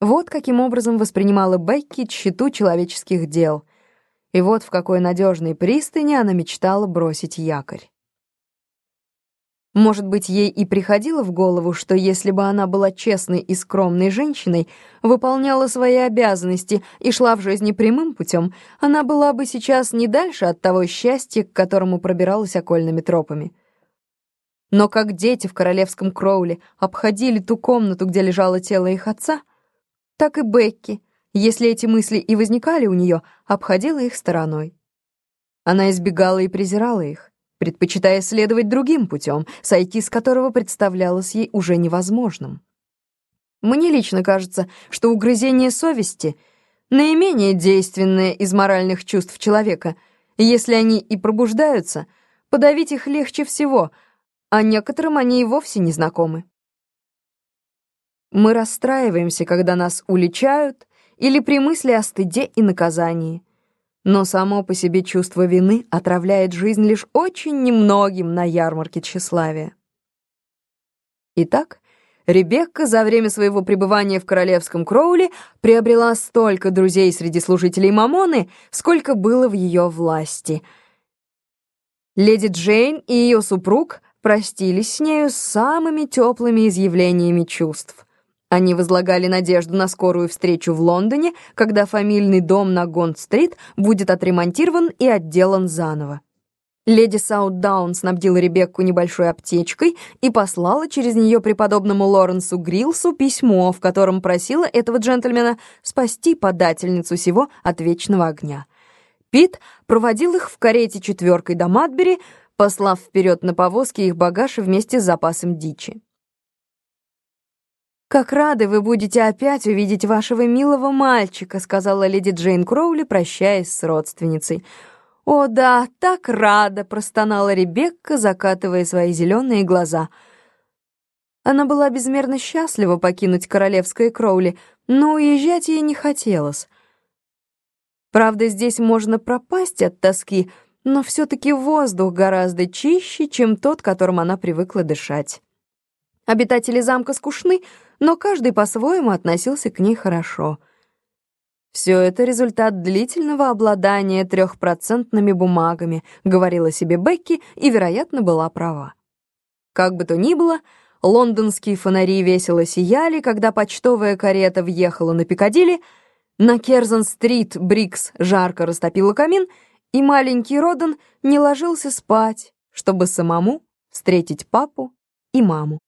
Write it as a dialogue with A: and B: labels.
A: Вот каким образом воспринимала Бекки тщету человеческих дел. И вот в какой надежной пристани она мечтала бросить якорь. Может быть, ей и приходило в голову, что если бы она была честной и скромной женщиной, выполняла свои обязанности и шла в жизни прямым путем, она была бы сейчас не дальше от того счастья, к которому пробиралась окольными тропами. Но как дети в королевском Кроуле обходили ту комнату, где лежало тело их отца, так и Бекки, если эти мысли и возникали у нее, обходила их стороной. Она избегала и презирала их, предпочитая следовать другим путем, сойти с которого представлялось ей уже невозможным. Мне лично кажется, что угрызение совести — наименее действенное из моральных чувств человека. Если они и пробуждаются, подавить их легче всего, а некоторым они и вовсе не знакомы. Мы расстраиваемся, когда нас уличают, или при мысли о стыде и наказании. Но само по себе чувство вины отравляет жизнь лишь очень немногим на ярмарке тщеславия. Итак, Ребекка за время своего пребывания в королевском Кроуле приобрела столько друзей среди служителей Мамоны, сколько было в ее власти. Леди Джейн и ее супруг простились с нею самыми теплыми изъявлениями чувств. Они возлагали надежду на скорую встречу в Лондоне, когда фамильный дом на Гонд-стрит будет отремонтирован и отделан заново. Леди Саутдаун снабдила Ребекку небольшой аптечкой и послала через нее преподобному Лоренсу Грилсу письмо, в котором просила этого джентльмена спасти подательницу сего от вечного огня. Пит проводил их в карете четверкой до Матбери, послав вперед на повозке их багаж вместе с запасом дичи. «Как рады вы будете опять увидеть вашего милого мальчика», сказала леди Джейн Кроули, прощаясь с родственницей. «О да, так рада!» — простонала Ребекка, закатывая свои зеленые глаза. Она была безмерно счастлива покинуть королевское Кроули, но уезжать ей не хотелось. Правда, здесь можно пропасть от тоски, но все-таки воздух гораздо чище, чем тот, которым она привыкла дышать. Обитатели замка скучны, но каждый по-своему относился к ней хорошо. «Все это результат длительного обладания трехпроцентными бумагами», говорила себе Бекки и, вероятно, была права. Как бы то ни было, лондонские фонари весело сияли, когда почтовая карета въехала на Пикадилли, на Керзон-стрит Брикс жарко растопила камин, и маленький Родан не ложился спать, чтобы самому встретить папу и маму.